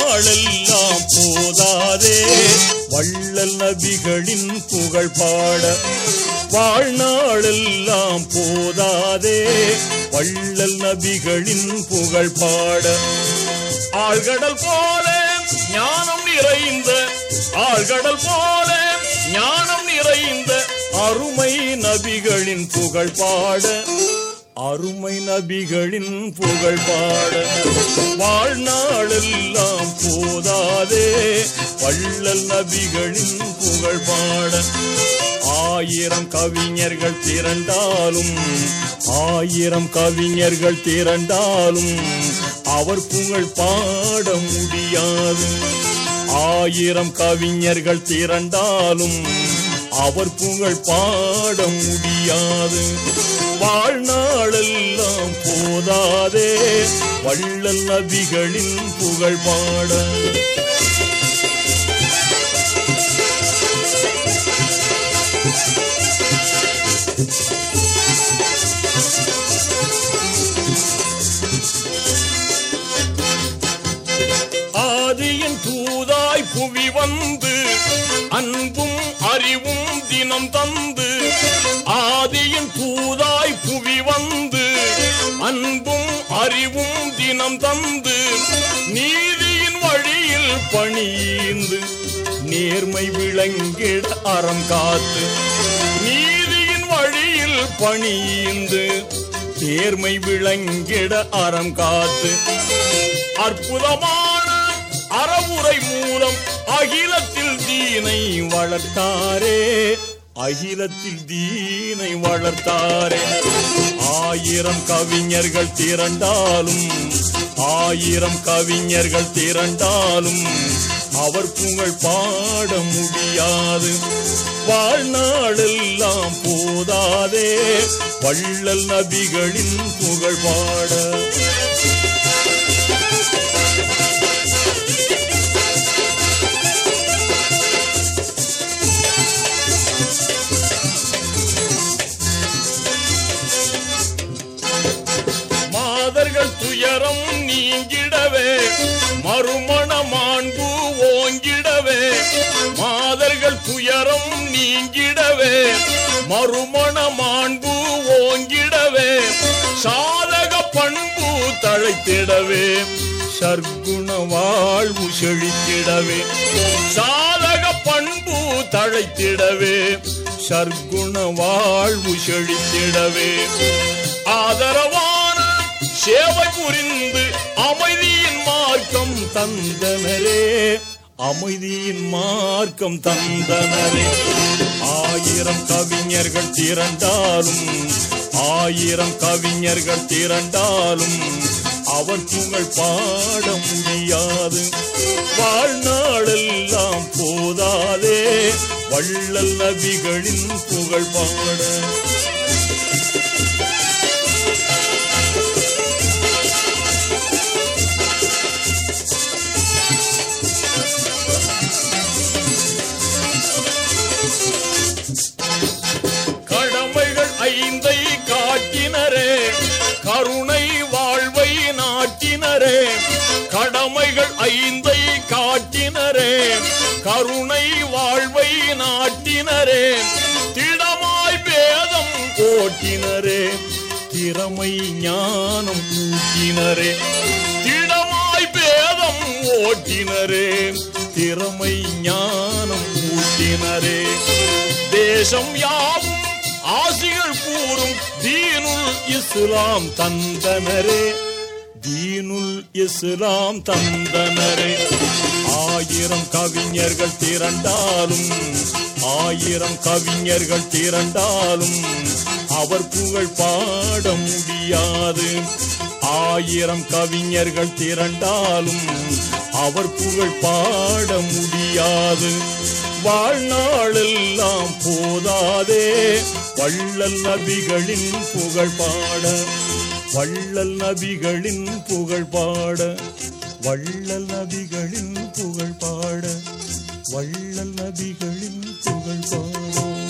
நாளெல்லாம் போதாதே. வள்ளல் நபிகளின் புகழ் பாட. வாழ்நாளெல்லாம் போதாதே. வள்ளல் நபிகளின் புகழ் பாட. ஆழ்கடல் போல ஞானம் நிறைந்த ஆழ்கடல் போல ஞானம் நிறைந்த அருமை நபிகளின் புகழ் பாட. அருமை நபிகளின் புகழ் பாட. வாழ்நாளெல்லாம் போதாதே பள்ளல் நபிகளின் புகழ் பாட. ஆயிரம் கவிஞர்கள் திரண்டாலும் ஆயிரம் கவிஞர்கள் திரண்டாலும் அவர் புகழ் பாட முடியாது. ஆயிரம் கவிஞர்கள் திரண்டாலும் அவர் புகழ் பாட முடியாது வாழ்நாளெல்லாம் போதாதே வள்ளல் நபிகளின் புகழ் பாட Thank you. வந்து அன்பும் அறிவும் தினம் தந்து ஆதியின் பூதாய் புவி வந்து அன்பும் அறிவும் தினம் தந்து நீதியின் வழியில் பணியீந்து நேர்மை விளங்கிட அறம் காத்து நீதியின் வழியில் பணியீந்து நேர்மை விளங்கிட அறம் காத்து அற்புதமா அகிலத்தில் தீனை வளர்த்தாரே அகிலத்தில் தீனை வளர்த்தாரே. ஆயிரம் கவிஞர்கள் திரண்டாலும் ஆயிரம் கவிஞர்கள் திரண்டாலும் அவர் புகழ் பாட முடியாது. வாழ்நாளெல்லாம் போதாதே வள்ளல் நபிகளின் புகழ் பாட மறுமண மாண்பு ஓங்கிடவே. மாதர்கள் துயரம் நீங்கிடவே. மறுமண மாண்பு ஓங்கிடவே. சாதக பண்பு தழைத்திடவே. சர்க்குண வாழ்வு செழித்திடவே. சாதக பண்பு தழைத்திடவே. சர்க்குண வாழ்வு செழித்திடவே. ஆதரவா சேவை புரிந்து அமைதியின் மார்க்கம் தந்தனரே. அமைதியின் மார்க்கம் தந்தனரே. ஆயிரம் கவிஞர்கள் திரண்டாலும் ஆயிரம் கவிஞர்கள் திரண்டாலும் அவர் புகழ் பாட முடியாது. வாழ்நாளெல்லாம் போதாதே வள்ளல் நபிகளின் புகழ் பாட. கடமைகள் ஐந்தை காட்டினரே. கருணை வாழ்வை நாட்டினரே. திடமாய் பேதம் ஓட்டினரே திறமை ஞானம் ஊட்டினரே திடமாய் பேதம் ஓட்டினரே. திறமை ஞானம் ஊட்டினரே தேசம் யாவும் ஆசிகள் கூறும் தீனுல் இஸ்லாம் தந்தனரே. தீனுல் இஸ்லாம் தந்தனரே. ஆயிரம் கவிஞர்கள் திரண்டாலும் ஆயிரம் கவிஞர்கள் திரண்டாலும் அவர் புகழ் பாட முடியாது. ஆயிரம் கவிஞர்கள் திரண்டாலும் அவர் புகழ் பாட முடியாது. வாழ்நாளெல்லாம் போதாதே வள்ளல் நபிகளின் புகழ் பாட வள்ளல் நபிகளின் புகழ் பாட வள்ளல் நபிகளின் புகழ் பாட வள்ளல் நபிகளின் புகழ் பாட.